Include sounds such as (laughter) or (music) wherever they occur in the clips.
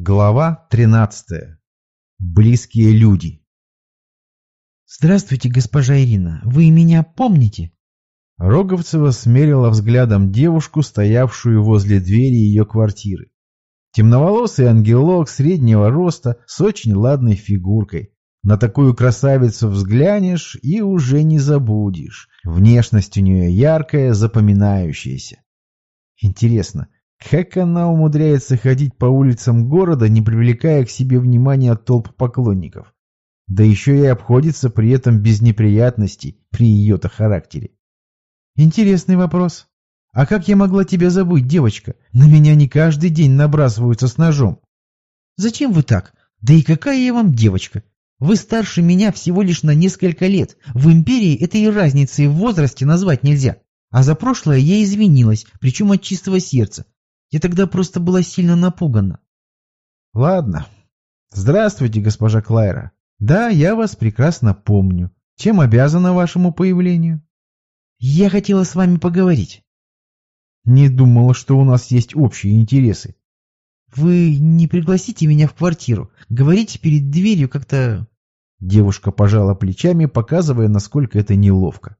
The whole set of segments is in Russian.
Глава 13. Близкие люди. «Здравствуйте, госпожа Ирина. Вы меня помните?» Роговцева смерила взглядом девушку, стоявшую возле двери ее квартиры. Темноволосый ангелок среднего роста с очень ладной фигуркой. На такую красавицу взглянешь и уже не забудешь. Внешность у нее яркая, запоминающаяся. Интересно, как она умудряется ходить по улицам города, не привлекая к себе внимания толп поклонников? Да еще и обходится при этом без неприятностей при ее-то характере. Интересный вопрос. А как я могла тебя забыть, девочка? На меня не каждый день набрасываются с ножом. Зачем вы так? Да и какая я вам девочка? Вы старше меня всего лишь на несколько лет. В империи этой разницы в возрасте назвать нельзя. А за прошлое я извинилась, причем от чистого сердца. Я тогда просто была сильно напугана. Ладно. Здравствуйте, госпожа Клайра. Да, я вас прекрасно помню. Чем обязана вашему появлению? Я хотела с вами поговорить. Не думала, что у нас есть общие интересы. Вы не пригласите меня в квартиру. Говорите перед дверью как-то... Девушка пожала плечами, показывая, насколько это неловко.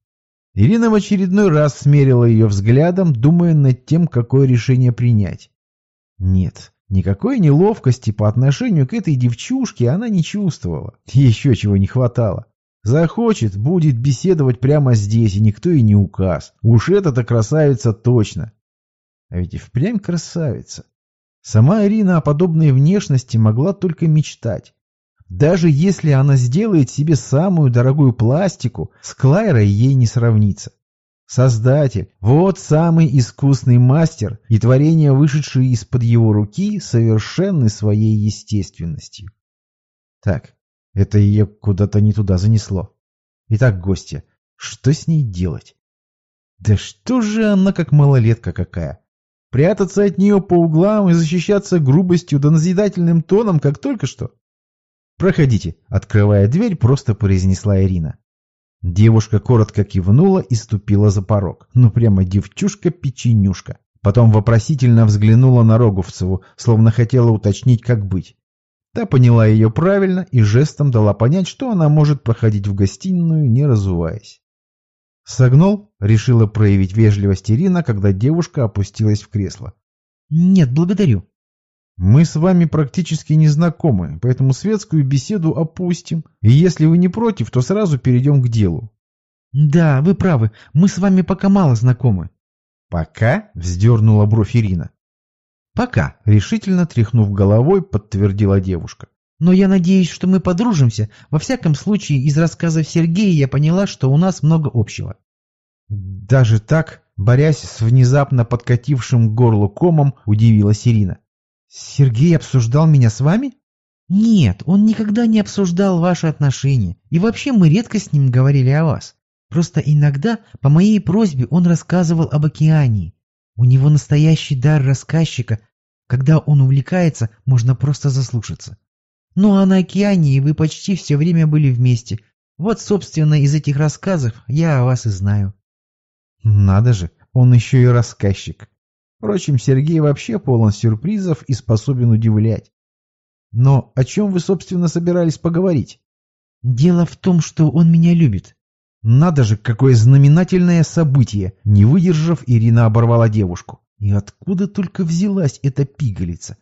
Ирина в очередной раз смерила ее взглядом, думая над тем, какое решение принять. Нет, никакой неловкости по отношению к этой девчушке она не чувствовала. Еще чего не хватало. Захочет, будет беседовать прямо здесь, и никто и не указ. Уж эта-то красавица точно. А ведь и впрямь красавица. Сама Ирина о подобной внешности могла только мечтать. Даже если она сделает себе самую дорогую пластику, с Клайрой ей не сравнится. Создатель, вот самый искусный мастер, и творения, вышедшие из-под его руки, совершенны своей естественностью. Так, это ее куда-то не туда занесло. Итак, гостья, что с ней делать? Да что же она как малолетка какая? Прятаться от нее по углам и защищаться грубостью да назидательным тоном, как только что? «Проходите», — открывая дверь, просто произнесла Ирина. Девушка коротко кивнула и ступила за порог. Ну прямо девчушка-печенюшка. Потом вопросительно взглянула на Роговцеву, словно хотела уточнить, как быть. Та поняла ее правильно и жестом дала понять, что она может проходить в гостиную, не разуваясь. «Согнул?» — решила проявить вежливость Ирина, когда девушка опустилась в кресло. «Нет, благодарю». Мы с вами практически не знакомы, поэтому светскую беседу опустим. И если вы не против, то сразу перейдем к делу. Да, вы правы, мы с вами пока мало знакомы. Пока? Вздернула бровь Ирина. Пока, решительно тряхнув головой, подтвердила девушка. Но я надеюсь, что мы подружимся. Во всяком случае, из рассказов Сергея я поняла, что у нас много общего. Даже так, борясь с внезапно подкатившим к горлу комом, удивилась Ирина. Сергей обсуждал меня с вами? Нет, он никогда не обсуждал ваши отношения. И вообще мы редко с ним говорили о вас. Просто иногда по моей просьбе он рассказывал об океане. У него настоящий дар рассказчика. Когда он увлекается, можно просто заслушаться. Ну а на океане вы почти все время были вместе. Вот, собственно, из этих рассказов я о вас и знаю. Надо же, он еще и рассказчик. Впрочем, Сергей вообще полон сюрпризов и способен удивлять. Но о чем вы, собственно, собирались поговорить? Дело в том, что он меня любит. Надо же, какое знаменательное событие! Не выдержав, Ирина оборвала девушку. И откуда только взялась эта пигалица?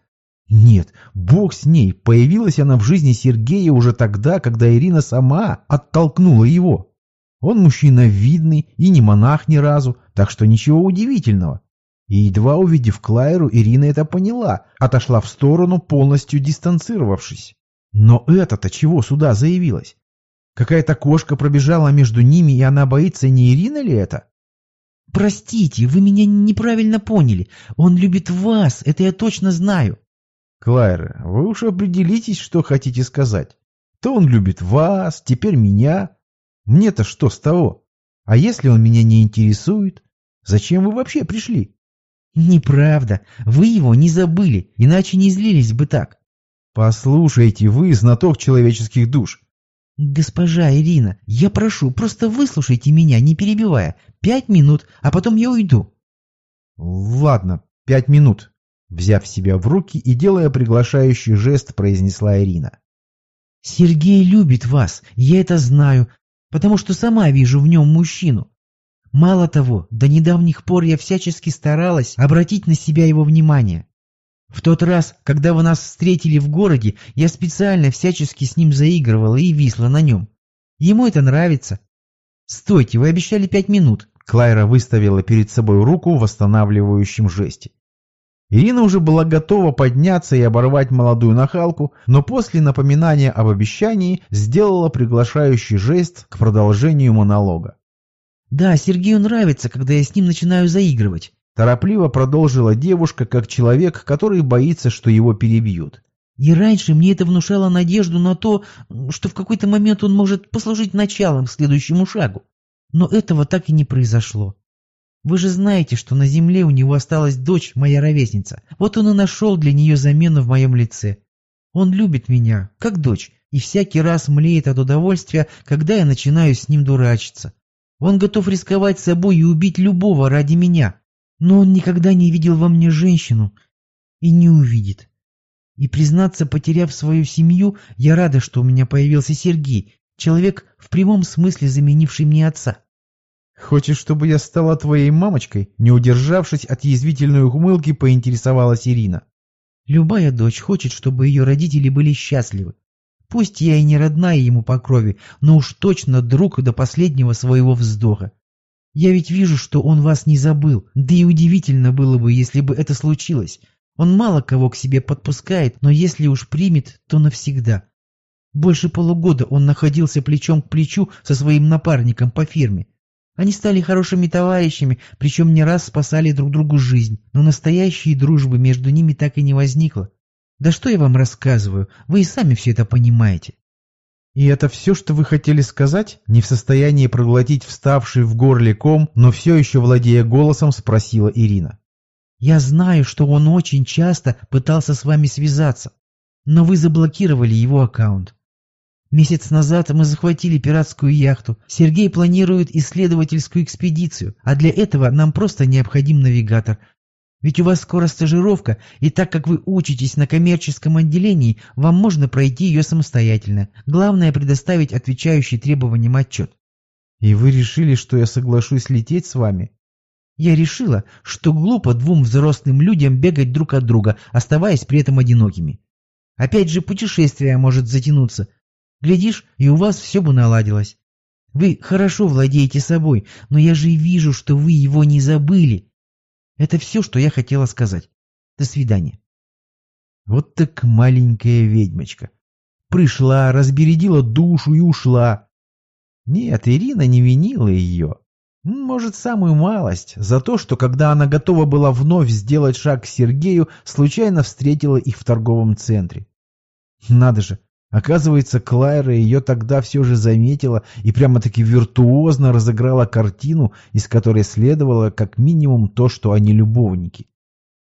Нет, бог с ней, появилась она в жизни Сергея уже тогда, когда Ирина сама оттолкнула его. Он мужчина видный и не монах ни разу, так что ничего удивительного. И едва увидев Клайру, Ирина это поняла, отошла в сторону, полностью дистанцировавшись. Но это-то чего сюда заявилась? Какая-то кошка пробежала между ними, и она боится, не Ирина ли это? «Простите, вы меня неправильно поняли. Он любит вас, это я точно знаю». «Клайра, вы уж определитесь, что хотите сказать. То он любит вас, теперь меня. Мне-то что с того? А если он меня не интересует? Зачем вы вообще пришли?» «Неправда. Вы его не забыли, иначе не злились бы так». «Послушайте, вы знаток человеческих душ». «Госпожа Ирина, я прошу, просто выслушайте меня, не перебивая. Пять минут, а потом я уйду». «Ладно, пять минут. Взяв себя в руки и делая приглашающий жест, произнесла Ирина. «Сергей любит вас, я это знаю, потому что сама вижу в нем мужчину. Мало того, до недавних пор я всячески старалась обратить на себя его внимание. В тот раз, когда вы нас встретили в городе, я специально всячески с ним заигрывала и висла на нем. Ему это нравится. Стойте, вы обещали пять минут. Клайра выставила перед собой руку в восстанавливающем жесте. Ирина уже была готова подняться и оборвать молодую нахалку, но после напоминания об обещании сделала приглашающий жест к продолжению монолога. «Да, Сергею нравится, когда я с ним начинаю заигрывать», торопливо продолжила девушка, как человек, который боится, что его перебьют. «И раньше мне это внушало надежду на то, что в какой-то момент он может послужить началом к следующему шагу. Но этого так и не произошло. Вы же знаете, что на земле у него осталась дочь, моя ровесница. Вот он и нашел для нее замену в моем лице. Он любит меня, как дочь, и всякий раз млеет от удовольствия, когда я начинаю с ним дурачиться. Он готов рисковать собой и убить любого ради меня. Но он никогда не видел во мне женщину и не увидит. И, признаться, потеряв свою семью, я рада, что у меня появился Сергей, человек, в прямом смысле заменивший мне отца. «Хочешь, чтобы я стала твоей мамочкой?» Не удержавшись от язвительной ухмылки, поинтересовалась Ирина. «Любая дочь хочет, чтобы ее родители были счастливы. Пусть я и не родная ему по крови, но уж точно друг до последнего своего вздоха. Я ведь вижу, что он вас не забыл, да и удивительно было бы, если бы это случилось. Он мало кого к себе подпускает, но если уж примет, то навсегда. Больше полугода он находился плечом к плечу со своим напарником по фирме. Они стали хорошими товарищами, причем не раз спасали друг другу жизнь, но настоящей дружбы между ними так и не возникло. Да что я вам рассказываю, вы и сами все это понимаете. И это все, что вы хотели сказать? Не в состоянии проглотить вставший в горле ком, но все еще владея голосом, спросила Ирина. Я знаю, что он очень часто пытался с вами связаться, но вы заблокировали его аккаунт. Месяц назад мы захватили пиратскую яхту. Сергей планирует исследовательскую экспедицию, а для этого нам просто необходим навигатор. Ведь у вас скоро стажировка, и так как вы учитесь на коммерческом отделении, вам можно пройти ее самостоятельно. Главное предоставить отвечающий требованиям отчет. И вы решили, что я соглашусь лететь с вами? Я решила, что глупо двум взрослым людям бегать друг от друга, оставаясь при этом одинокими. Опять же, путешествие может затянуться, Глядишь, и у вас все бы наладилось. Вы хорошо владеете собой, но я же вижу, что вы его не забыли. Это все, что я хотела сказать. До свидания. Вот так маленькая ведьмочка. Пришла, разбередила душу и ушла. Нет, Ирина не винила ее. Может, самую малость, за то, что когда она готова была вновь сделать шаг к Сергею, случайно встретила их в торговом центре. Надо же, Оказывается, Клайра ее тогда все же заметила и прямо-таки виртуозно разыграла картину, из которой следовало как минимум то, что они любовники.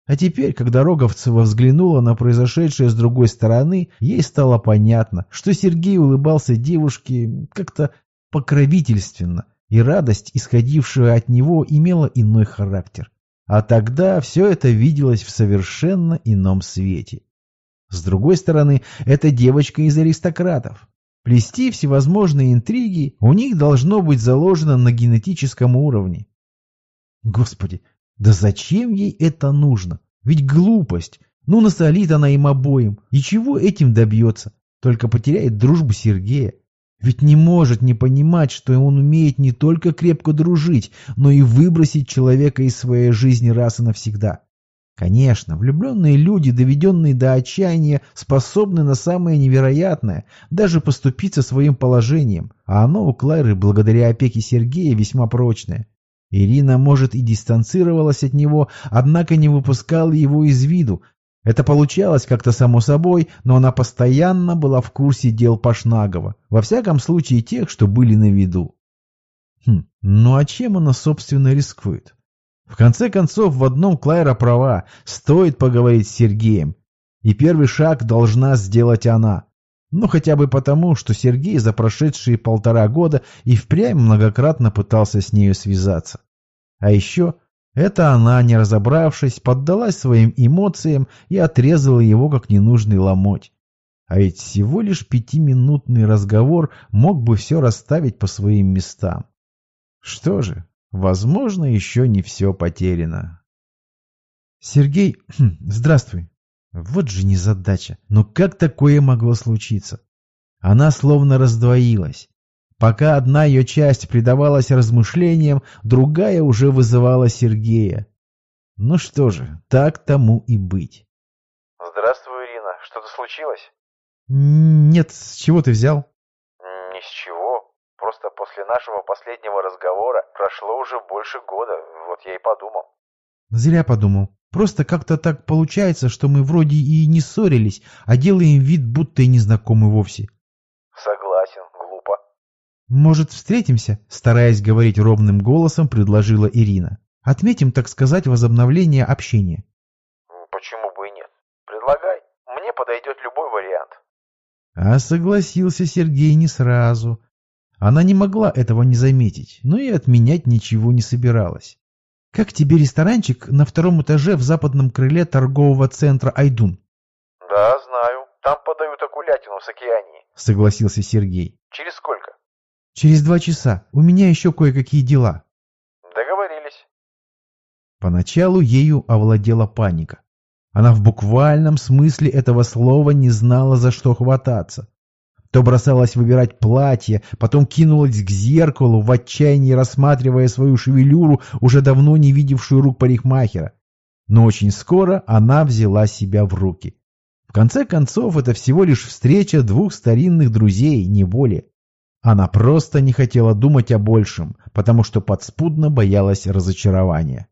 А теперь, когда Роговцева взглянула на произошедшее с другой стороны, ей стало понятно, что Сергей улыбался девушке как-то покровительственно, и радость, исходившая от него, имела иной характер. А тогда все это виделось в совершенно ином свете. С другой стороны, это девочка из аристократов. Плести всевозможные интриги у них должно быть заложено на генетическом уровне. Господи, да зачем ей это нужно? Ведь глупость. Ну, насолит она им обоим. И чего этим добьется? Только потеряет дружбу Сергея. Ведь не может не понимать, что он умеет не только крепко дружить, но и выбросить человека из своей жизни раз и навсегда. Конечно, влюбленные люди, доведенные до отчаяния, способны на самое невероятное, даже поступиться своим положением, а оно у Клайры, благодаря опеке Сергея, весьма прочное. Ирина, может, и дистанцировалась от него, однако не выпускала его из виду. Это получалось как-то само собой, но она постоянно была в курсе дел Пашнагова, во всяком случае тех, что были на виду. Хм, ну а чем она, собственно, рискует? В конце концов, в одном Клайра права, стоит поговорить с Сергеем. И первый шаг должна сделать она. Ну, хотя бы потому, что Сергей за прошедшие полтора года и впрямь многократно пытался с нею связаться. А еще Это она, не разобравшись, поддалась своим эмоциям и отрезала его как ненужный ломоть. А ведь всего лишь пятиминутный разговор мог бы все расставить по своим местам. Что же, возможно, еще не все потеряно. Сергей, (clears throat) здравствуй. Вот же незадача. Но как такое могло случиться? Она словно раздвоилась. Пока одна ее часть предавалась размышлениям, другая уже вызывала Сергея. Ну что же, так тому и быть. Здравствуй, Ирина. Что-то случилось? Нет, с чего ты взял? Ни с чего. Просто после нашего последнего разговора прошло уже больше года. Вот я и подумал. Зря подумал. Просто как-то так получается, что мы вроде и не ссорились, а делаем вид, будто и не знакомы вовсе. Согласен, глупо. Может, встретимся? Стараясь говорить ровным голосом, предложила Ирина. Отметим, так сказать, возобновление общения. Почему бы и нет? Предлагай. Мне подойдет любой вариант. А согласился Сергей не сразу. Она не могла этого не заметить, но и отменять ничего не собиралась. «Как тебе ресторанчик на втором этаже в западном крыле торгового центра «Айдун»?» «Да, знаю. Там подают окулятину с океании», — согласился Сергей. «Через сколько?» «Через два часа. У меня еще кое-какие дела». «Договорились». Поначалу ею овладела паника. Она в буквальном смысле этого слова не знала, за что хвататься. То бросалась выбирать платье, потом кинулась к зеркалу, в отчаянии рассматривая свою шевелюру, уже давно не видевшую рук парикмахера. Но очень скоро она взяла себя в руки. В конце концов, это всего лишь встреча двух старинных друзей, не более. Она просто не хотела думать о большем, потому что подспудно боялась разочарования.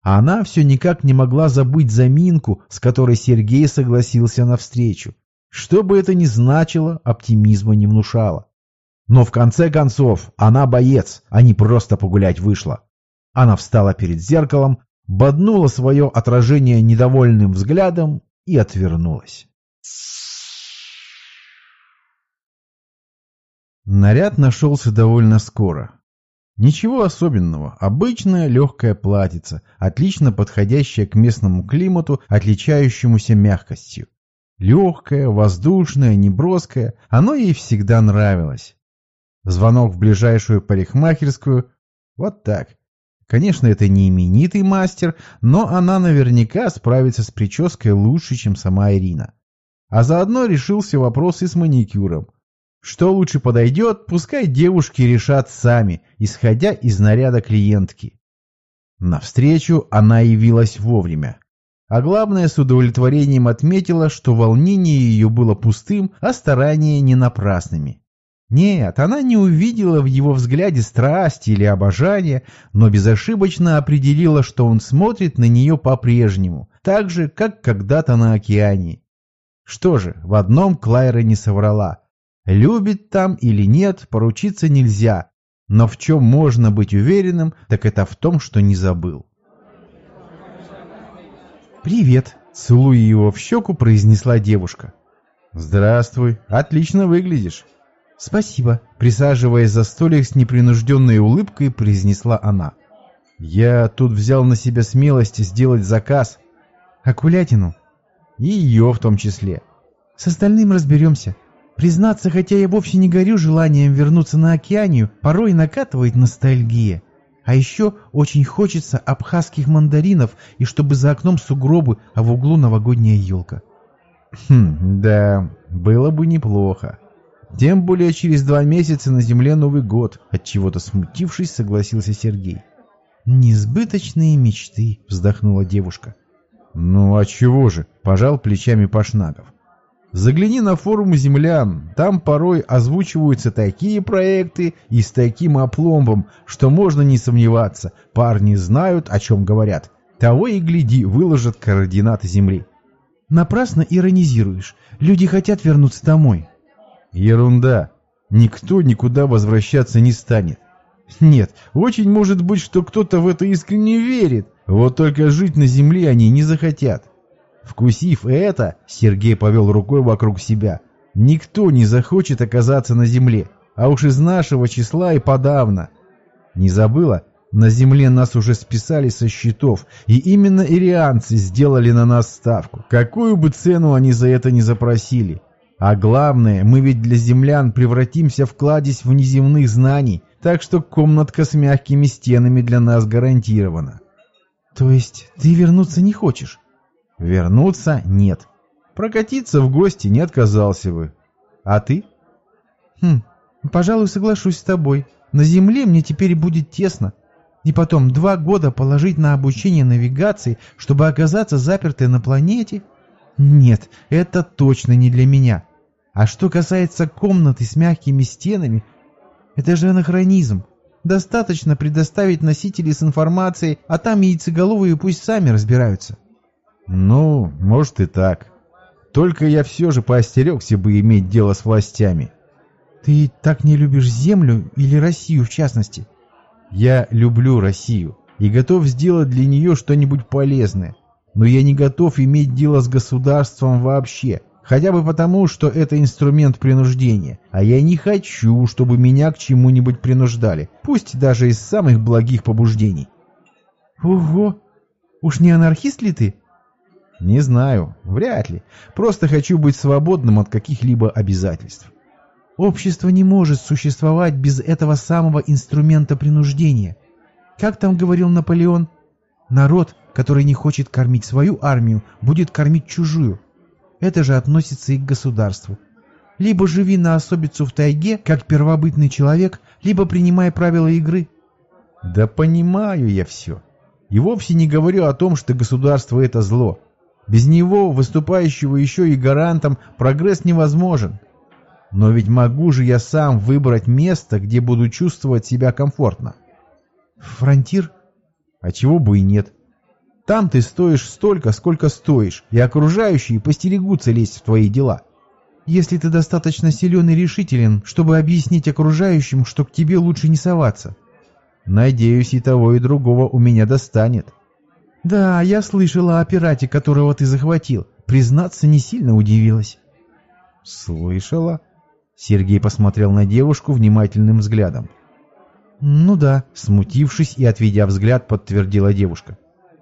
А она все никак не могла забыть заминку, с которой Сергей согласился на встречу. Что бы это ни значило, оптимизма не внушало. Но в конце концов, она боец, а не просто погулять вышла. Она встала перед зеркалом, боднула свое отражение недовольным взглядом и отвернулась. Наряд нашелся довольно скоро. Ничего особенного, обычная легкая платьице, отлично подходящая к местному климату, отличающемуся мягкостью. Легкое, воздушное, неброское, оно ей всегда нравилось. Звонок в ближайшую парикмахерскую. Вот так. Конечно, это не именитый мастер, но она наверняка справится с прической лучше, чем сама Ирина. А заодно решился вопрос и с маникюром. Что лучше подойдет, пускай девушки решат сами, исходя из наряда клиентки. На встречу она явилась вовремя. А главное, с удовлетворением отметила, что волнение ее было пустым, а старания не напрасными. Нет, она не увидела в его взгляде страсти или обожания, но безошибочно определила, что он смотрит на нее по-прежнему, так же, как когда-то на океане. Что же, в одном Клайра не соврала. Любит там или нет, поручиться нельзя, но в чем можно быть уверенным, так это в том, что не забыл. «Привет!» — целуя его в щеку, произнесла девушка. «Здравствуй! Отлично выглядишь!» «Спасибо!» — присаживаясь за столик с непринужденной улыбкой, произнесла она. «Я тут взял на себя смелость сделать заказ. Акулятину. И ее в том числе. С остальным разберемся. Признаться, хотя я вовсе не горю желанием вернуться на океанию, порой накатывает ностальгия. А еще очень хочется абхазских мандаринов и чтобы за окном сугробы, а в углу новогодняя елка. Хм, да, было бы неплохо. Тем более через два месяца на земле Новый год, от чего-то смутившись, согласился Сергей. Несбыточные мечты, вздохнула девушка. Ну а чего же, пожал плечами Пашнаков. Загляни на форум «Землян», там порой озвучиваются такие проекты и с таким опломбом, что можно не сомневаться, парни знают, о чем говорят. Того и гляди, выложат координаты Земли. Напрасно иронизируешь. Люди хотят вернуться домой. Ерунда. Никто никуда возвращаться не станет. Нет, очень может быть, что кто-то в это искренне верит. Вот только жить на Земле они не захотят. Вкусив это, Сергей повел рукой вокруг себя. Никто не захочет оказаться на земле, а уж из нашего числа и подавно. Не забыла? На земле нас уже списали со счетов, и именно ирианцы сделали на нас ставку, какую бы цену они за это не запросили. А главное, мы ведь для землян превратимся в кладезь внеземных знаний, так что комнатка с мягкими стенами для нас гарантирована. То есть ты вернуться не хочешь? Вернуться нет. Прокатиться в гости не отказался бы. А ты? Хм, пожалуй, соглашусь с тобой. На земле мне теперь будет тесно. И потом два года положить на обучение навигации, чтобы оказаться запертой на планете? Нет, это точно не для меня. А что касается комнаты с мягкими стенами, это же анахронизм. Достаточно предоставить носителей с информацией, а там яйцеголовые пусть сами разбираются. Ну, может и так. Только я все же поостерегся бы иметь дело с властями. Ты так не любишь Землю или Россию в частности? Я люблю Россию и готов сделать для нее что-нибудь полезное. Но я не готов иметь дело с государством вообще. Хотя бы потому, что это инструмент принуждения. А я не хочу, чтобы меня к чему-нибудь принуждали. Пусть даже из самых благих побуждений. Ого! Уж не анархист ли ты? Не знаю. Вряд ли. Просто хочу быть свободным от каких-либо обязательств. Общество не может существовать без этого самого инструмента принуждения. Как там говорил Наполеон? Народ, который не хочет кормить свою армию, будет кормить чужую. Это же относится и к государству. Либо живи на особицу в тайге, как первобытный человек, либо принимай правила игры. Да понимаю я все. И вовсе не говорю о том, что государство это зло. Без него, выступающего еще и гарантом, прогресс невозможен. Но ведь могу же я сам выбрать место, где буду чувствовать себя комфортно. Фронтир? А чего бы и нет. Там ты стоишь столько, сколько стоишь, и окружающие постерегутся лезть в твои дела. Если ты достаточно силен и решителен, чтобы объяснить окружающим, что к тебе лучше не соваться. Надеюсь, и того, и другого у меня достанет. Да, я слышала о пирате, которого ты захватил. Признаться, не сильно удивилась. Слышала? Сергей посмотрел на девушку внимательным взглядом. «Ну да», — смутившись и отведя взгляд, подтвердила девушка.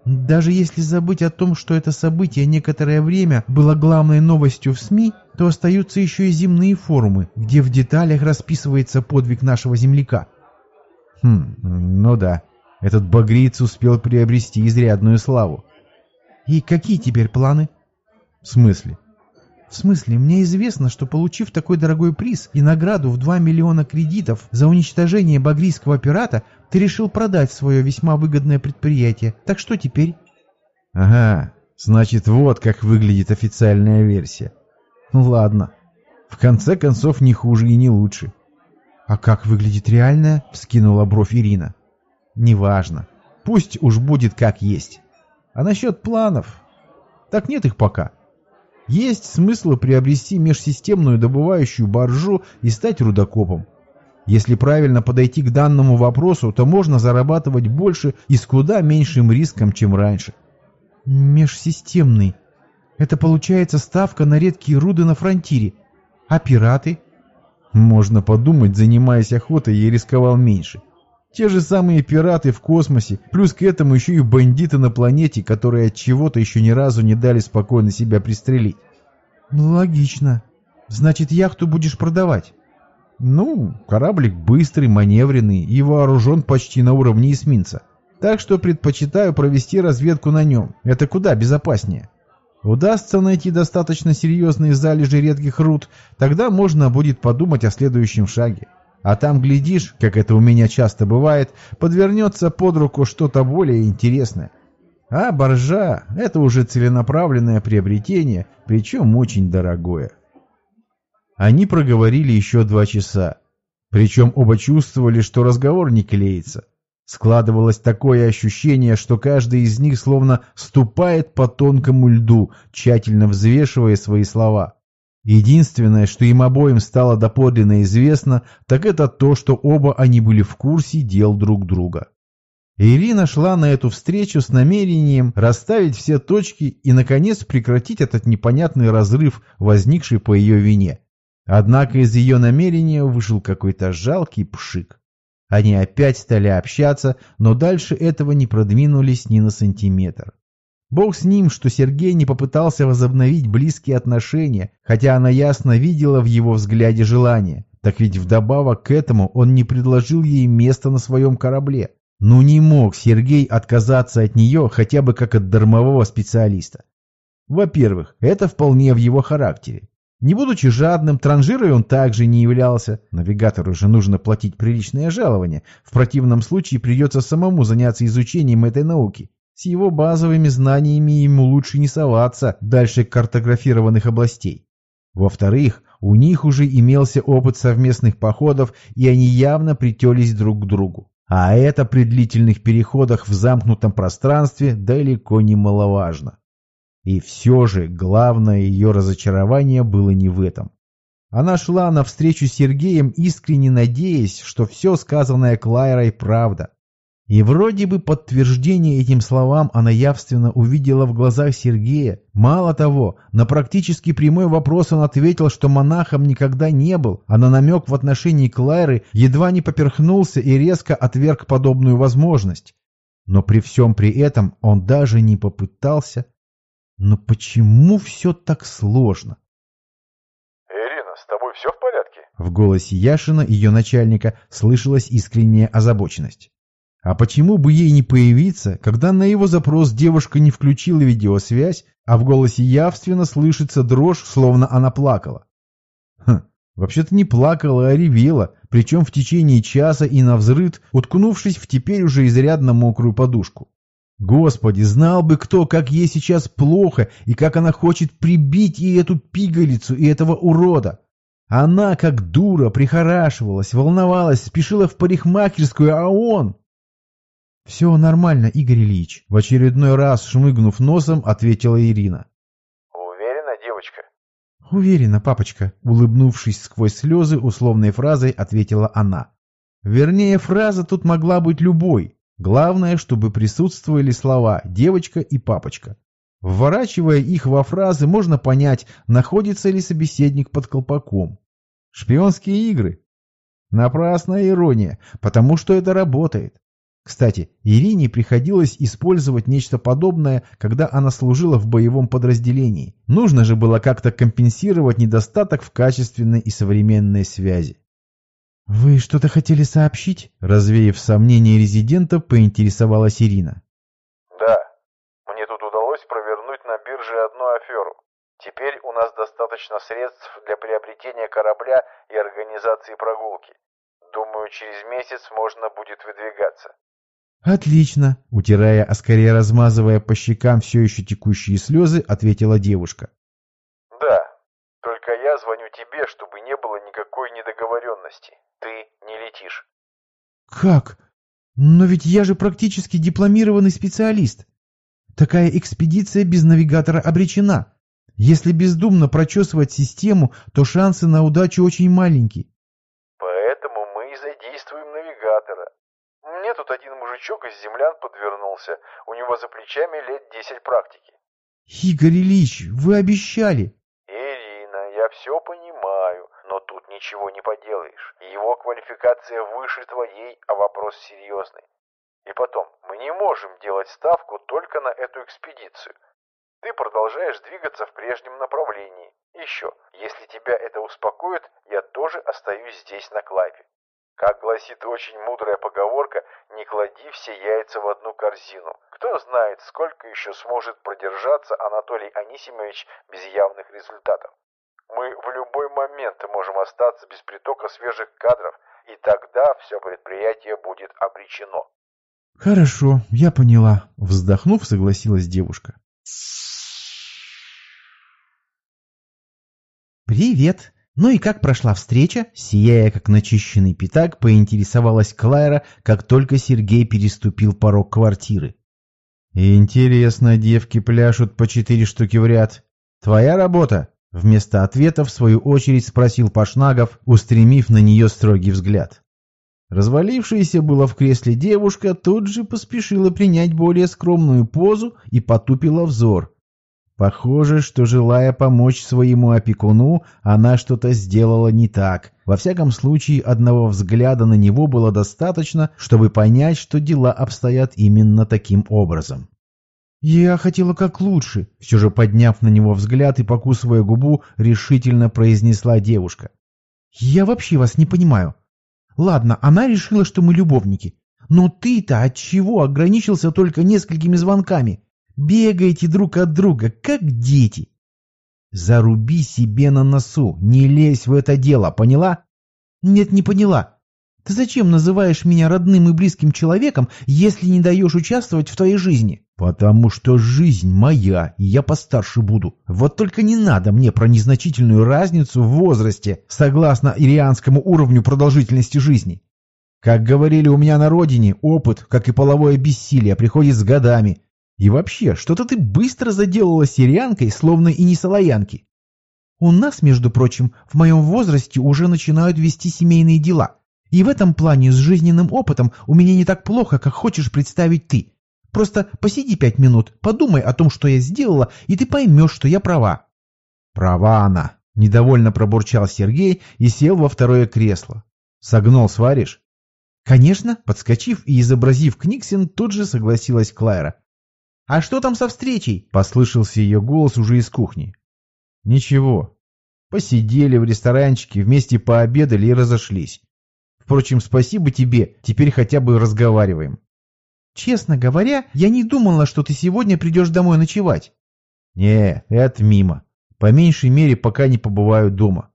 «Даже если забыть о том, что это событие некоторое время было главной новостью в СМИ, то остаются еще и земные форумы, где в деталях расписывается подвиг нашего земляка». «Хм, ну да, этот багриец успел приобрести изрядную славу». «И какие теперь планы?» «В смысле?» В смысле, мне известно, что получив такой дорогой приз и награду в 2 миллиона кредитов за уничтожение багрийского пирата, ты решил продать свое весьма выгодное предприятие. Так что теперь? Ага, значит, вот как выглядит официальная версия. Ну ладно. В конце концов, не хуже и не лучше. А как выглядит реальная? Вскинула бровь Ирина. Неважно. Пусть уж будет как есть. А насчет планов? Так нет их пока. Есть смысл приобрести межсистемную добывающую баржу и стать рудокопом. Если правильно подойти к данному вопросу, то можно зарабатывать больше и с куда меньшим риском, чем раньше. Межсистемный. Это получается ставка на редкие руды на фронтире. А пираты? Можно подумать, занимаясь охотой, я рисковал меньше. Те же самые пираты в космосе, плюс к этому еще и бандиты на планете, которые от чего-то еще ни разу не дали спокойно себя пристрелить. Ну, логично. Значит, яхту будешь продавать? Ну, кораблик быстрый, маневренный и вооружен почти на уровне эсминца. Так что предпочитаю провести разведку на нем. Это куда безопаснее. Удастся найти достаточно серьезные залежи редких руд, тогда можно будет подумать о следующем шаге. А там, глядишь, как это у меня часто бывает, подвернется под руку что-то более интересное. А боржа – это уже целенаправленное приобретение, причем очень дорогое. Они проговорили еще два часа. Причем оба чувствовали, что разговор не клеится. Складывалось такое ощущение, что каждый из них словно ступает по тонкому льду, тщательно взвешивая свои слова. Единственное, что им обоим стало доподлинно известно, так это то, что оба они были в курсе дел друг друга. Ирина шла на эту встречу с намерением расставить все точки и, наконец, прекратить этот непонятный разрыв, возникший по ее вине. Однако из ее намерения вышел какой-то жалкий пшик. Они опять стали общаться, но дальше этого не продвинулись ни на сантиметр. Бог с ним, что Сергей не попытался возобновить близкие отношения, хотя она ясно видела в его взгляде желание. Так ведь вдобавок к этому он не предложил ей место на своем корабле. Ну не мог Сергей отказаться от нее хотя бы как от дармового специалиста. Во-первых, это вполне в его характере. Не будучи жадным, транжирой он также не являлся. Навигатору же нужно платить приличное жалование. В противном случае придется самому заняться изучением этой науки. С его базовыми знаниями ему лучше не соваться дальше картографированных областей. Во-вторых, у них уже имелся опыт совместных походов, и они явно притерлись друг к другу. А это при длительных переходах в замкнутом пространстве далеко не маловажно. И все же главное ее разочарование было не в этом. Она шла навстречу Сергеем, искренне надеясь, что все сказанное Клайрой правда. И вроде бы подтверждение этим словам она явственно увидела в глазах Сергея. Мало того, на практически прямой вопрос он ответил, что монахом никогда не был, а на намек в отношении Клайры едва не поперхнулся и резко отверг подобную возможность. Но при всем при этом он даже не попытался. Но почему все так сложно? «Ирина, с тобой все в порядке?» В голосе Яшина, ее начальника, слышалась искренняя озабоченность. А почему бы ей не появиться, когда на его запрос девушка не включила видеосвязь, а в голосе явственно слышится дрожь, словно она плакала? Хм, вообще-то не плакала, а ревела, причем в течение часа и на взрыд, уткнувшись в теперь уже изрядно мокрую подушку. Господи, знал бы кто, как ей сейчас плохо и как она хочет прибить и эту пигалицу, и этого урода. Она, как дура, прихорашивалась, волновалась, спешила в парикмахерскую, а он... «Все нормально, Игорь Ильич», — в очередной раз, шмыгнув носом, ответила Ирина. «Уверена, девочка?» «Уверена, папочка», — улыбнувшись сквозь слезы, условной фразой ответила она. Вернее, фраза тут могла быть любой. Главное, чтобы присутствовали слова «девочка» и «папочка». Вворачивая их во фразы, можно понять, находится ли собеседник под колпаком. Шпионские игры. Напрасная ирония, потому что это работает. Кстати, Ирине приходилось использовать нечто подобное, когда она служила в боевом подразделении. Нужно же было как-то компенсировать недостаток в качественной и современной связи. «Вы что-то хотели сообщить?» Развеяв сомнения резидента, поинтересовалась Ирина. «Да. Мне тут удалось провернуть на бирже одну аферу. Теперь у нас достаточно средств для приобретения корабля и организации прогулки. Думаю, через месяц можно будет выдвигаться. «Отлично!» — утирая, а скорее размазывая по щекам все еще текущие слезы, ответила девушка. «Да, только я звоню тебе, чтобы не было никакой недоговоренности. Ты не летишь». «Как? Но ведь я же практически дипломированный специалист. Такая экспедиция без навигатора обречена. Если бездумно прочесывать систему, то шансы на удачу очень маленькие. Мне тут один мужичок из землян подвернулся. У него за плечами лет десять практики. Игорь Ильич, вы обещали. Ирина, я все понимаю, но тут ничего не поделаешь. Его квалификация выше твоей, а вопрос серьезный. И потом, мы не можем делать ставку только на эту экспедицию. Ты продолжаешь двигаться в прежнем направлении. Еще, если тебя это успокоит, я тоже остаюсь здесь на Клайпе. Как гласит очень мудрая поговорка, не клади все яйца в одну корзину. Кто знает, сколько еще сможет продержаться Анатолий Анисимович без явных результатов. Мы в любой момент можем остаться без притока свежих кадров, и тогда все предприятие будет обречено. Хорошо, я поняла. Вздохнув, согласилась девушка. Привет. «Ну и как прошла встреча?» Сияя, как начищенный пятак, поинтересовалась Клайра, как только Сергей переступил порог квартиры. «Интересно, девки пляшут по четыре штуки в ряд. Твоя работа?» Вместо ответа, в свою очередь, спросил Пашнагов, устремив на нее строгий взгляд. Развалившаяся была в кресле девушка тут же поспешила принять более скромную позу и потупила взор. Похоже, что, желая помочь своему опекуну, она что-то сделала не так. Во всяком случае, одного взгляда на него было достаточно, чтобы понять, что дела обстоят именно таким образом. «Я хотела как лучше», — все же подняв на него взгляд и покусывая губу, решительно произнесла девушка. «Я вообще вас не понимаю. Ладно, она решила, что мы любовники. Но ты-то от чего ограничился только несколькими звонками? Бегаете друг от друга, как дети. Заруби себе на носу, не лезь в это дело, поняла? Нет, не поняла. Ты зачем называешь меня родным и близким человеком, если не даешь участвовать в твоей жизни? Потому что жизнь моя, и я постарше буду. Вот только не надо мне про незначительную разницу в возрасте, согласно ирианскому уровню продолжительности жизни. Как говорили у меня на родине, опыт, как и половое бессилие, приходит с годами, и вообще, что-то ты быстро заделала сирианкой, словно и не салаянки. У нас, между прочим, в моем возрасте уже начинают вести семейные дела. И в этом плане с жизненным опытом у меня не так плохо, как хочешь представить ты. Просто посиди пять минут, подумай о том, что я сделала, и ты поймешь, что я права. Права она. Недовольно пробурчал Сергей и сел во второе кресло. Согнул сваришь? Конечно, подскочив и изобразив Книксин, тут же согласилась Клайра. «А что там со встречей?» — послышался ее голос уже из кухни. «Ничего. Посидели в ресторанчике, вместе пообедали и разошлись. Впрочем, спасибо тебе, теперь хотя бы разговариваем». «Честно говоря, я не думала, что ты сегодня придешь домой ночевать». «Не, это мимо. По меньшей мере, пока не побываю дома».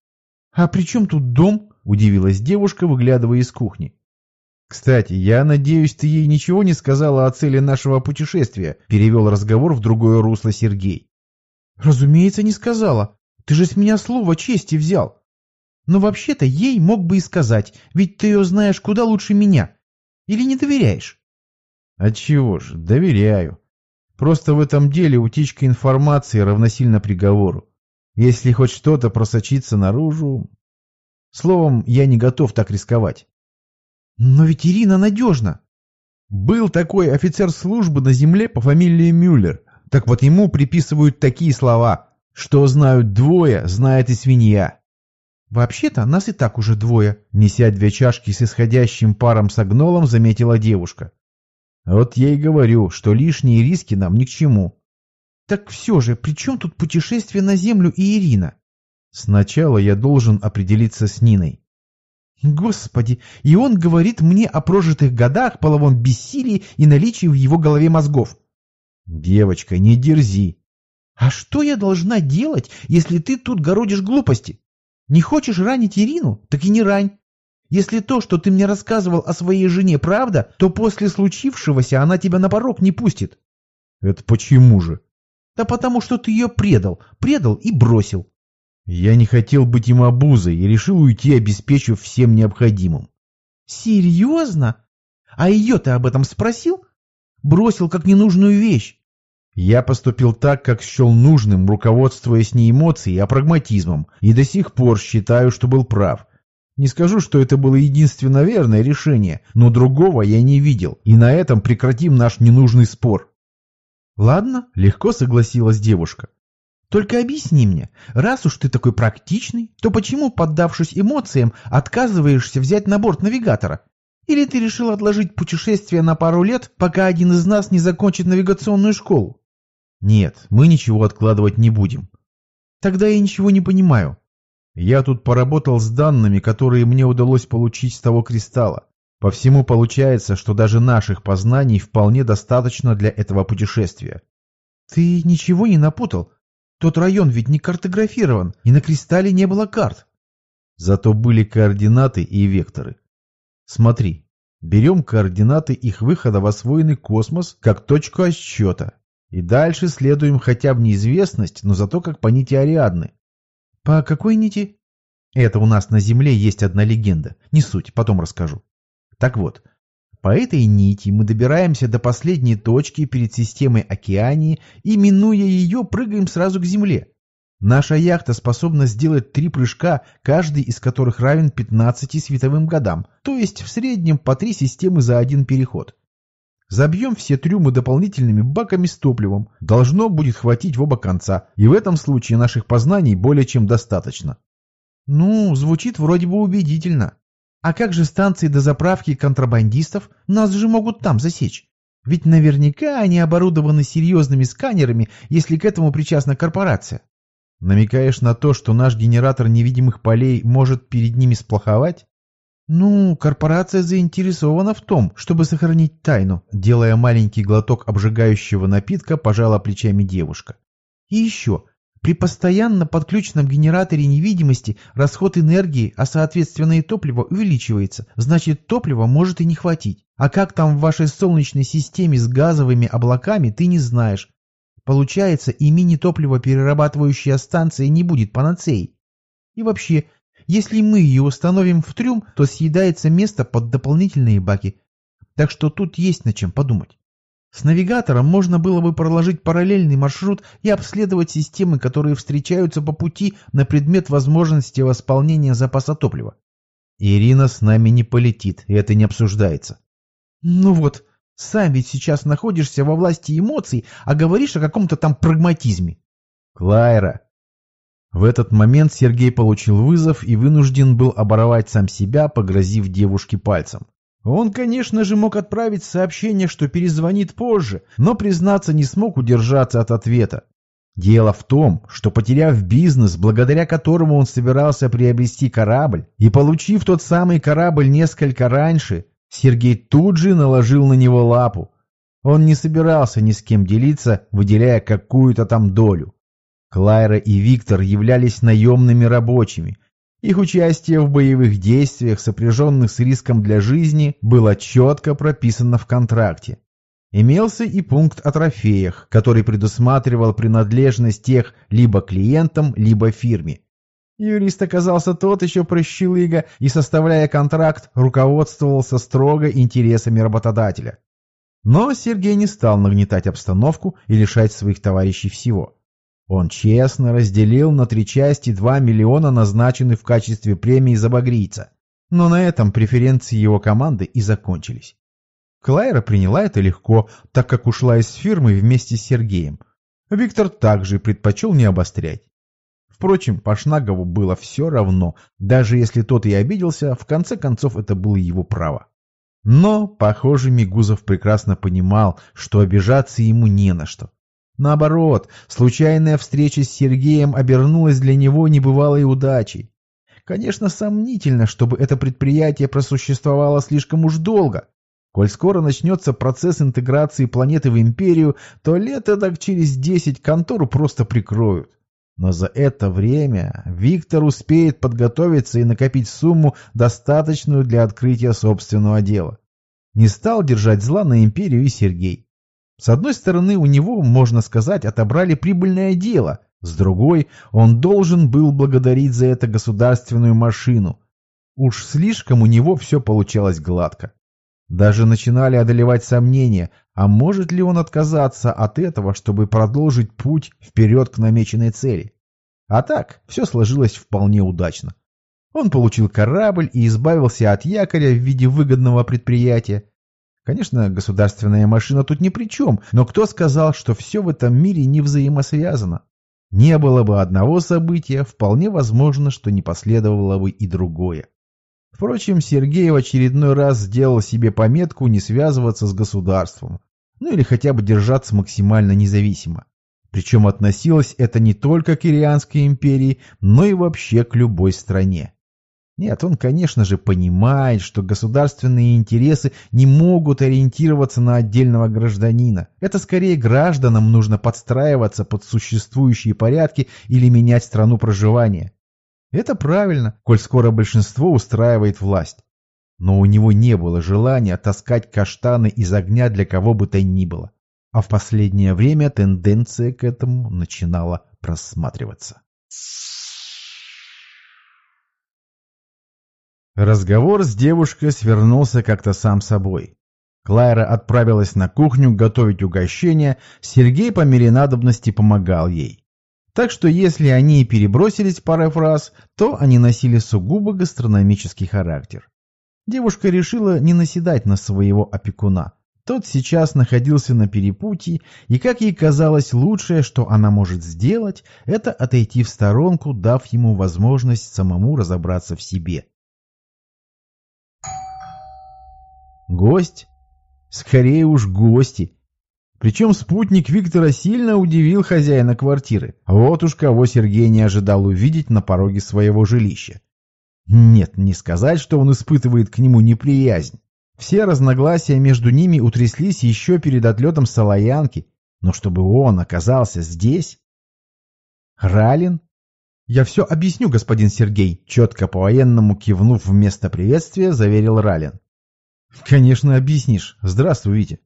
«А при чем тут дом?» — удивилась девушка, выглядывая из кухни. «Кстати, я надеюсь, ты ей ничего не сказала о цели нашего путешествия?» – перевел разговор в другое русло Сергей. «Разумеется, не сказала. Ты же с меня слово чести взял. Но вообще-то ей мог бы и сказать, ведь ты ее знаешь куда лучше меня. Или не доверяешь?» «Отчего же, доверяю. Просто в этом деле утечка информации равносильно приговору. Если хоть что-то просочится наружу... Словом, я не готов так рисковать. Но ведь Ирина надежна. Был такой офицер службы на земле по фамилии Мюллер. Так вот ему приписывают такие слова. Что знают двое, знает и свинья. Вообще-то нас и так уже двое. Неся две чашки с исходящим паром с агнолом, заметила девушка. Вот я и говорю, что лишние риски нам ни к чему. Так все же, при чем тут путешествие на Землю и Ирина? Сначала я должен определиться с Ниной. Господи, и он говорит мне о прожитых годах, половом бессилии и наличии в его голове мозгов. Девочка, не дерзи. А что я должна делать, если ты тут городишь глупости? Не хочешь ранить Ирину? Так и не рань. Если то, что ты мне рассказывал о своей жене, правда, то после случившегося она тебя на порог не пустит. Это почему же? Да потому что ты ее предал, предал и бросил. Я не хотел быть им обузой и решил уйти, обеспечив всем необходимым. Серьезно? А ее ты об этом спросил? Бросил как ненужную вещь. Я поступил так, как счел нужным, руководствуясь не эмоцией, а прагматизмом, и до сих пор считаю, что был прав. Не скажу, что это было единственно верное решение, но другого я не видел, и на этом прекратим наш ненужный спор. Ладно, легко согласилась девушка. Только объясни мне, раз уж ты такой практичный, то почему, поддавшись эмоциям, отказываешься взять на борт навигатора? Или ты решил отложить путешествие на пару лет, пока один из нас не закончит навигационную школу? Нет, мы ничего откладывать не будем. Тогда я ничего не понимаю. Я тут поработал с данными, которые мне удалось получить с того кристалла. По всему получается, что даже наших познаний вполне достаточно для этого путешествия. Ты ничего не напутал? Тот район ведь не картографирован, и на кристалле не было карт. Зато были координаты и векторы. Смотри, берем координаты их выхода в освоенный космос как точку отсчета. И дальше следуем хотя в неизвестность, но зато как по нити Ариадны. По какой нити? Это у нас на Земле есть одна легенда. Не суть, потом расскажу. Так вот, по этой нити мы добираемся до последней точки перед системой Океании и, минуя ее, прыгаем сразу к Земле. Наша яхта способна сделать три прыжка, каждый из которых равен 15 световым годам, то есть в среднем по три системы за один переход. Забьем все трюмы дополнительными баками с топливом. Должно будет хватить в оба конца, и в этом случае наших познаний более чем достаточно. Ну, звучит вроде бы убедительно. А как же станции дозаправки контрабандистов? Нас же могут там засечь. Ведь наверняка они оборудованы серьезными сканерами, если к этому причастна корпорация. Намекаешь на то, что наш генератор невидимых полей может перед ними сплоховать? Ну, корпорация заинтересована в том, чтобы сохранить тайну, делая маленький глоток обжигающего напитка, пожала плечами девушка. И еще, при постоянно подключенном генераторе невидимости расход энергии, а соответственно и топлива увеличивается, значит топлива может и не хватить. А как там в вашей солнечной системе с газовыми облаками, ты не знаешь. Получается, и мини-топливо-перерабатывающая станция не будет панацеей. И вообще, если мы ее установим в трюм, то съедается место под дополнительные баки. Так что тут есть над чем подумать. С навигатором можно было бы проложить параллельный маршрут и обследовать системы, которые встречаются по пути на предмет возможности восполнения запаса топлива. Ирина с нами не полетит, это не обсуждается. Ну вот, сам ведь сейчас находишься во власти эмоций, а говоришь о каком-то там прагматизме. Клайра, в этот момент Сергей получил вызов и вынужден был оборвать сам себя, погрозив девушке пальцем. Он, конечно же, мог отправить сообщение, что перезвонит позже, но, признаться, не смог удержаться от ответа. Дело в том, что потеряв бизнес, благодаря которому он собирался приобрести корабль, и получив тот самый корабль несколько раньше, Сергей тут же наложил на него лапу. Он не собирался ни с кем делиться, выделяя какую-то там долю. Клайра и Виктор являлись наемными рабочими. Их участие в боевых действиях, сопряженных с риском для жизни, было четко прописано в контракте. Имелся и пункт о трофеях, который предусматривал принадлежность тех либо клиентам, либо фирме. Юрист оказался тот еще прощелыга и, составляя контракт, руководствовался строго интересами работодателя. Но Сергей не стал нагнетать обстановку и лишать своих товарищей всего. Он честно разделил на три части 2 миллиона, назначенных в качестве премии за багрийца. Но на этом преференции его команды и закончились. Клайра приняла это легко, так как ушла из фирмы вместе с Сергеем. Виктор также предпочел не обострять. Впрочем, Пашнагову было все равно, даже если тот и обиделся, в конце концов это было его право. Но, похоже, Мигузов прекрасно понимал, что обижаться ему не на что. Наоборот, случайная встреча с Сергеем обернулась для него небывалой удачей. Конечно, сомнительно, чтобы это предприятие просуществовало слишком уж долго. Коль скоро начнется процесс интеграции планеты в империю, то лет так через десять контору просто прикроют. Но за это время Виктор успеет подготовиться и накопить сумму, достаточную для открытия собственного дела. Не стал держать зла на империю и Сергей. С одной стороны, у него, можно сказать, отобрали прибыльное дело, с другой, он должен был благодарить за это государственную машину. Уж слишком у него все получалось гладко. Даже начинали одолевать сомнения, а может ли он отказаться от этого, чтобы продолжить путь вперед к намеченной цели. А так, все сложилось вполне удачно. Он получил корабль и избавился от якоря в виде выгодного предприятия, Конечно, государственная машина тут ни при чем, но кто сказал, что все в этом мире не взаимосвязано? Не было бы одного события, вполне возможно, что не последовало бы и другое. Впрочем, Сергей в очередной раз сделал себе пометку не связываться с государством, ну или хотя бы держаться максимально независимо. Причем относилось это не только к Ирианской империи, но и вообще к любой стране. Нет, он, конечно же, понимает, что государственные интересы не могут ориентироваться на отдельного гражданина. Это скорее гражданам нужно подстраиваться под существующие порядки или менять страну проживания. Это правильно, коль скоро большинство устраивает власть. Но у него не было желания таскать каштаны из огня для кого бы то ни было. А в последнее время тенденция к этому начинала просматриваться. Разговор с девушкой свернулся как-то сам собой. Клайра отправилась на кухню готовить угощение, Сергей по мере надобности помогал ей. Так что если они и перебросились парой фраз, то они носили сугубо гастрономический характер. Девушка решила не наседать на своего опекуна. Тот сейчас находился на перепутье, и, как ей казалось, лучшее, что она может сделать, это отойти в сторонку, дав ему возможность самому разобраться в себе. Гость? Скорее уж гости. Причем спутник Виктора сильно удивил хозяина квартиры. Вот уж кого Сергей не ожидал увидеть на пороге своего жилища. Нет, не сказать, что он испытывает к нему неприязнь. Все разногласия между ними утряслись еще перед отлетом Салаянки, но чтобы он оказался здесь... Ралин? «Я все объясню, господин Сергей», — четко по-военному кивнув вместо приветствия, заверил Ралин. «Конечно, объяснишь. Здравствуй, Витя».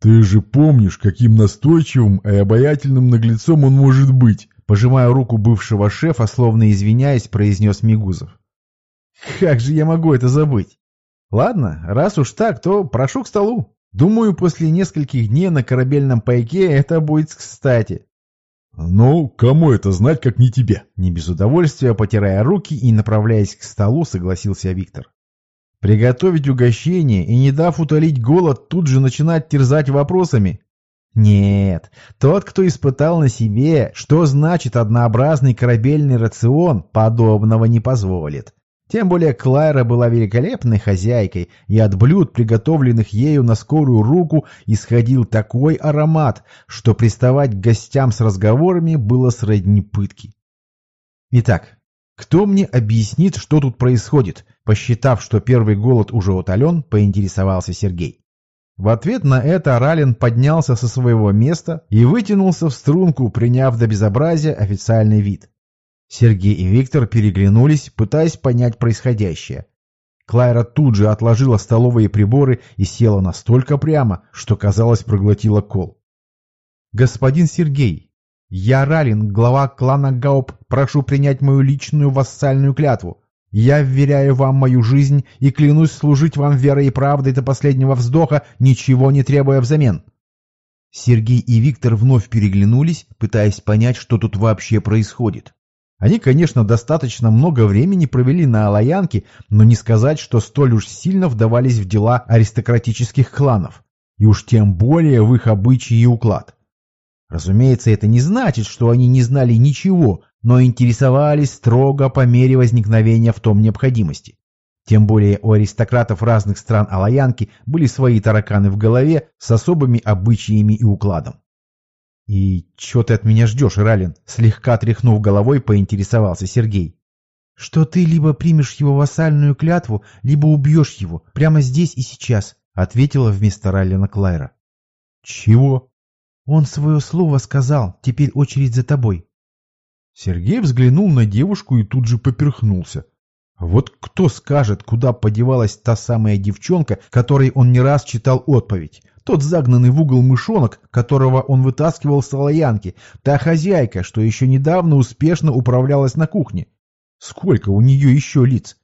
«Ты же помнишь, каким настойчивым и обаятельным наглецом он может быть?» Пожимая руку бывшего шефа, словно извиняясь, произнес Мигузов. «Как же я могу это забыть? Ладно, раз уж так, то прошу к столу. Думаю, после нескольких дней на корабельном пайке это будет кстати. «Ну, кому это знать, как не тебе?» Не без удовольствия, потирая руки и направляясь к столу, согласился Виктор. Приготовить угощение и, не дав утолить голод, тут же начинать терзать вопросами? Нет, тот, кто испытал на себе, что значит однообразный корабельный рацион, подобного не позволит. Тем более Клайра была великолепной хозяйкой, и от блюд, приготовленных ею на скорую руку, исходил такой аромат, что приставать к гостям с разговорами было сродни пытки. Итак, кто мне объяснит, что тут происходит? Посчитав, что первый голод уже утолен, поинтересовался Сергей. В ответ на это Ралин поднялся со своего места и вытянулся в струнку, приняв до безобразия официальный вид. Сергей и Виктор переглянулись, пытаясь понять происходящее. Клайра тут же отложила столовые приборы и села настолько прямо, что, казалось, проглотила кол. «Господин Сергей, я Ралин, глава клана Гауп, прошу принять мою личную вассальную клятву. Я вверяю вам мою жизнь и клянусь служить вам верой и правдой до последнего вздоха, ничего не требуя взамен». Сергей и Виктор вновь переглянулись, пытаясь понять, что тут вообще происходит. Они, конечно, достаточно много времени провели на Алаянке, но не сказать, что столь уж сильно вдавались в дела аристократических кланов, и уж тем более в их обычаи и уклад. Разумеется, это не значит, что они не знали ничего, но интересовались строго по мере возникновения в том необходимости. Тем более у аристократов разных стран Алаянки были свои тараканы в голове с особыми обычаями и укладом. «И чего ты от меня ждешь, Ралин?» Слегка тряхнув головой, поинтересовался Сергей. «Что ты либо примешь его вассальную клятву, либо убьешь его, прямо здесь и сейчас», ответила вместо Раллина Клайра. «Чего?» «Он свое слово сказал, теперь очередь за тобой». Сергей взглянул на девушку и тут же поперхнулся. Вот кто скажет, куда подевалась та самая девчонка, которой он не раз читал отповедь? Тот загнанный в угол мышонок, которого он вытаскивал с солоянки, та хозяйка, что еще недавно успешно управлялась на кухне. Сколько у нее еще лиц?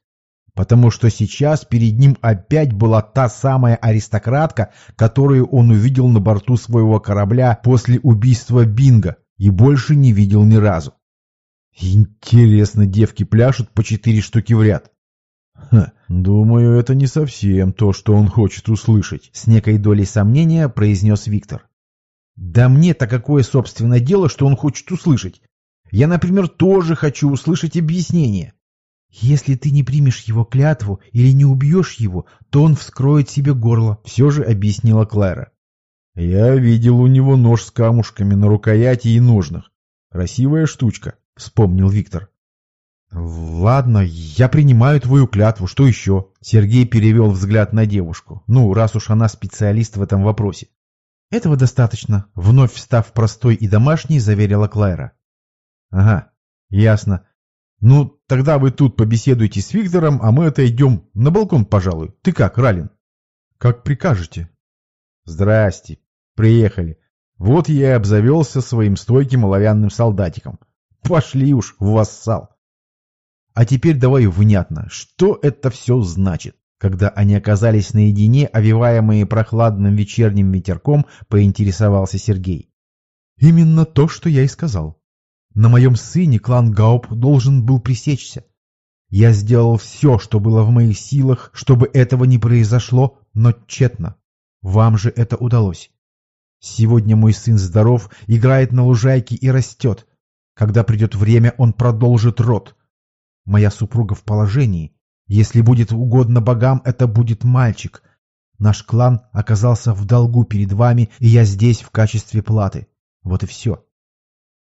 Потому что сейчас перед ним опять была та самая аристократка, которую он увидел на борту своего корабля после убийства Бинга и больше не видел ни разу. Интересно, девки пляшут по четыре штуки в ряд. Ха, думаю, это не совсем то, что он хочет услышать, с некой долей сомнения произнес Виктор. Да мне-то какое собственное дело, что он хочет услышать? Я, например, тоже хочу услышать объяснение. Если ты не примешь его клятву или не убьешь его, то он вскроет себе горло, все же объяснила Клэра. Я видел у него нож с камушками на рукояти и ножнах. Красивая штучка, вспомнил Виктор. «Ладно, я принимаю твою клятву, что еще?» Сергей перевел взгляд на девушку. Ну, раз уж она специалист в этом вопросе. «Этого достаточно», — вновь встав простой и домашний, заверила Клайра. «Ага, ясно. Ну, тогда вы тут побеседуйте с Виктором, а мы отойдем на балкон, пожалуй. Ты как, Ралин?» «Как прикажете». «Здрасте. Приехали. Вот я и обзавелся своим стойким оловянным солдатиком. Пошли уж вассал». А теперь давай внятно, что это все значит? Когда они оказались наедине, овиваемые прохладным вечерним ветерком, поинтересовался Сергей. Именно то, что я и сказал. На моем сыне клан Гауп должен был пресечься. Я сделал все, что было в моих силах, чтобы этого не произошло, но тщетно. Вам же это удалось. Сегодня мой сын здоров, играет на лужайке и растет. Когда придет время, он продолжит род. Моя супруга в положении. Если будет угодно богам, это будет мальчик. Наш клан оказался в долгу перед вами, и я здесь в качестве платы. Вот и все.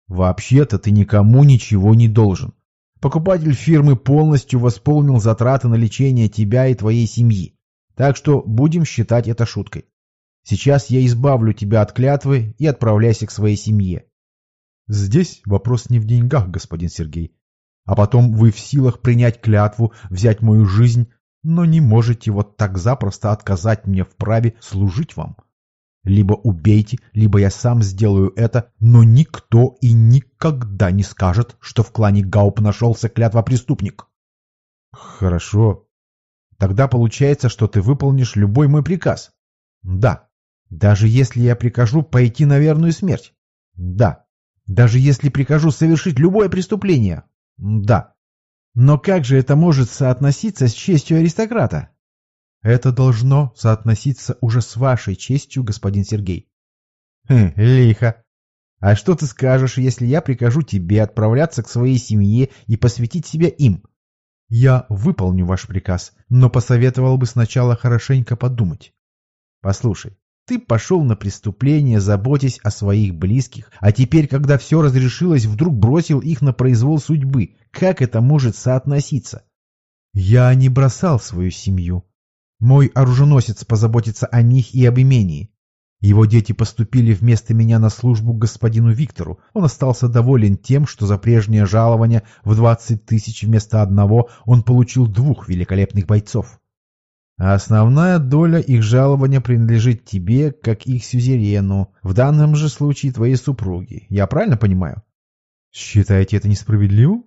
Вообще-то ты никому ничего не должен. Покупатель фирмы полностью восполнил затраты на лечение тебя и твоей семьи. Так что будем считать это шуткой. Сейчас я избавлю тебя от клятвы и отправляйся к своей семье. Здесь вопрос не в деньгах, господин Сергей. А потом вы в силах принять клятву, взять мою жизнь, но не можете вот так запросто отказать мне в праве служить вам. Либо убейте, либо я сам сделаю это, но никто и никогда не скажет, что в клане Гауп нашелся клятва преступник. Хорошо. Тогда получается, что ты выполнишь любой мой приказ. Да. Даже если я прикажу пойти на верную смерть. Да. Даже если прикажу совершить любое преступление. Да. Но как же это может соотноситься с честью аристократа? Это должно соотноситься уже с вашей честью, господин Сергей. Хм, лихо. А что ты скажешь, если я прикажу тебе отправляться к своей семье и посвятить себя им? Я выполню ваш приказ, но посоветовал бы сначала хорошенько подумать. Послушай, ты пошел на преступление, заботясь о своих близких, а теперь, когда все разрешилось, вдруг бросил их на произвол судьбы. Как это может соотноситься? Я не бросал свою семью. Мой оруженосец позаботится о них и об имении. Его дети поступили вместо меня на службу к господину Виктору. Он остался доволен тем, что за прежнее жалование в 20 тысяч вместо одного он получил двух великолепных бойцов. А основная доля их жалования принадлежит тебе, как их сюзерену, в данном же случае твоей супруге. Я правильно понимаю? Считаете это несправедливым?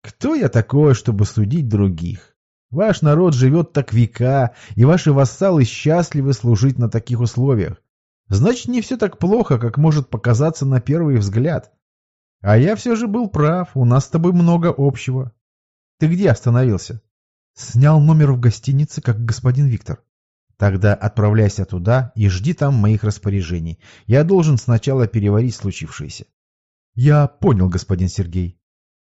Кто я такой, чтобы судить других? Ваш народ живет так века, и ваши вассалы счастливы служить на таких условиях. Значит, не все так плохо, как может показаться на первый взгляд. А я все же был прав, у нас с тобой много общего. Ты где остановился? Снял номер в гостинице, как господин Виктор. Тогда отправляйся туда и жди там моих распоряжений. Я должен сначала переварить случившееся. Я понял, господин Сергей.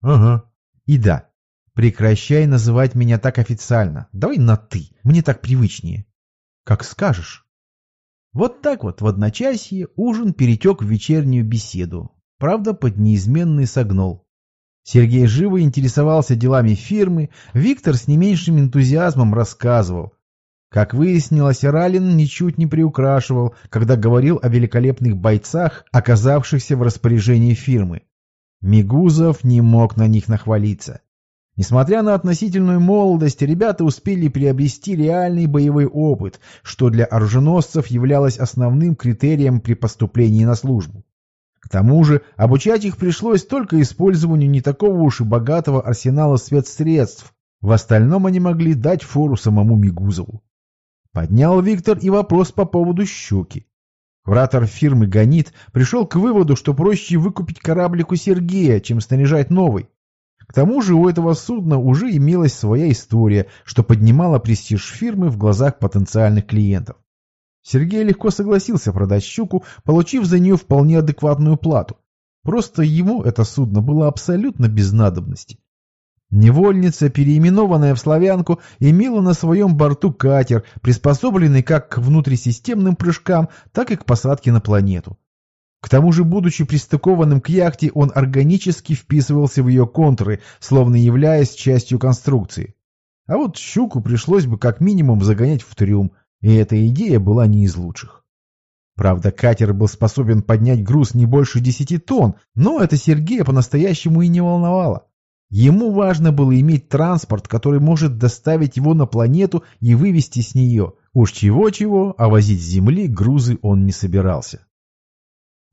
Ага. И да, прекращай называть меня так официально. Давай на «ты», мне так привычнее. Как скажешь. Вот так вот в одночасье ужин перетек в вечернюю беседу. Правда, под неизменный согнул. Сергей живо интересовался делами фирмы, Виктор с не меньшим энтузиазмом рассказывал. Как выяснилось, Ралин ничуть не приукрашивал, когда говорил о великолепных бойцах, оказавшихся в распоряжении фирмы. Мигузов не мог на них нахвалиться. Несмотря на относительную молодость, ребята успели приобрести реальный боевой опыт, что для оруженосцев являлось основным критерием при поступлении на службу. К тому же обучать их пришлось только использованию не такого уж и богатого арсенала спецсредств. В остальном они могли дать фору самому Мигузову. Поднял Виктор и вопрос по поводу щуки. Куратор фирмы «Ганит» пришел к выводу, что проще выкупить кораблик у Сергея, чем снаряжать новый. К тому же у этого судна уже имелась своя история, что поднимало престиж фирмы в глазах потенциальных клиентов. Сергей легко согласился продать щуку, получив за нее вполне адекватную плату. Просто ему это судно было абсолютно без надобности. Невольница, переименованная в славянку, имела на своем борту катер, приспособленный как к внутрисистемным прыжкам, так и к посадке на планету. К тому же, будучи пристыкованным к яхте, он органически вписывался в ее контуры, словно являясь частью конструкции. А вот щуку пришлось бы как минимум загонять в трюм – и эта идея была не из лучших. Правда, катер был способен поднять груз не больше десяти тонн, но это Сергея по-настоящему и не волновало. Ему важно было иметь транспорт, который может доставить его на планету и вывести с нее. Уж чего-чего, а возить с Земли грузы он не собирался.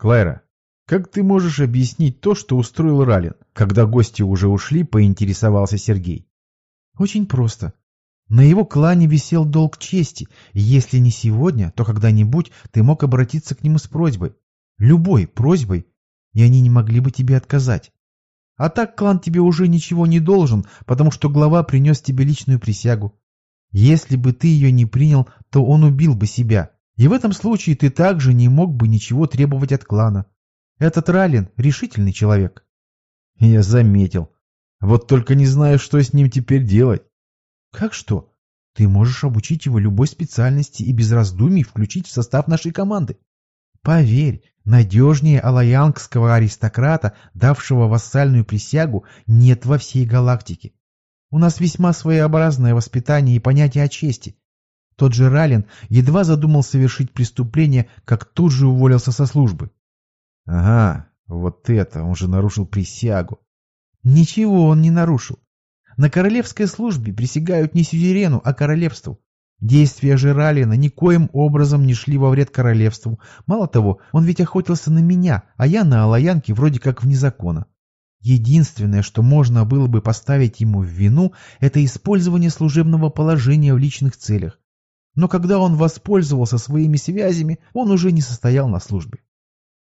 Клайра, как ты можешь объяснить то, что устроил Ралин? Когда гости уже ушли, поинтересовался Сергей. Очень просто. На его клане висел долг чести, и если не сегодня, то когда-нибудь ты мог обратиться к нему с просьбой. Любой просьбой, и они не могли бы тебе отказать. А так клан тебе уже ничего не должен, потому что глава принес тебе личную присягу. Если бы ты ее не принял, то он убил бы себя. И в этом случае ты также не мог бы ничего требовать от клана. Этот Ралин – решительный человек. Я заметил. Вот только не знаю, что с ним теперь делать. Как что? Ты можешь обучить его любой специальности и без раздумий включить в состав нашей команды. Поверь, надежнее алаянского аристократа, давшего вассальную присягу, нет во всей галактике. У нас весьма своеобразное воспитание и понятие о чести. Тот же Ралин едва задумал совершить преступление, как тут же уволился со службы. Ага, вот это, он же нарушил присягу. Ничего он не нарушил. На королевской службе присягают не сюзерену, а королевству. Действия же Ралина никоим образом не шли во вред королевству. Мало того, он ведь охотился на меня, а я на Алаянке вроде как вне закона. Единственное, что можно было бы поставить ему в вину, это использование служебного положения в личных целях. Но когда он воспользовался своими связями, он уже не состоял на службе.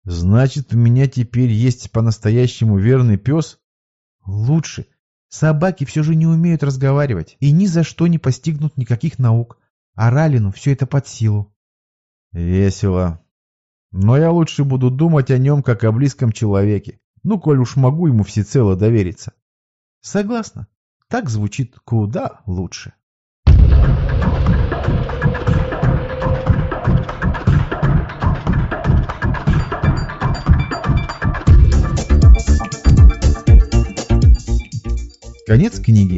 Значит, у меня теперь есть по-настоящему верный пес? Лучше. Собаки все же не умеют разговаривать и ни за что не постигнут никаких наук. А Ралину все это под силу. Весело. Но я лучше буду думать о нем, как о близком человеке. Ну, коль уж могу ему всецело довериться. Согласна. Так звучит куда лучше. Конец книги.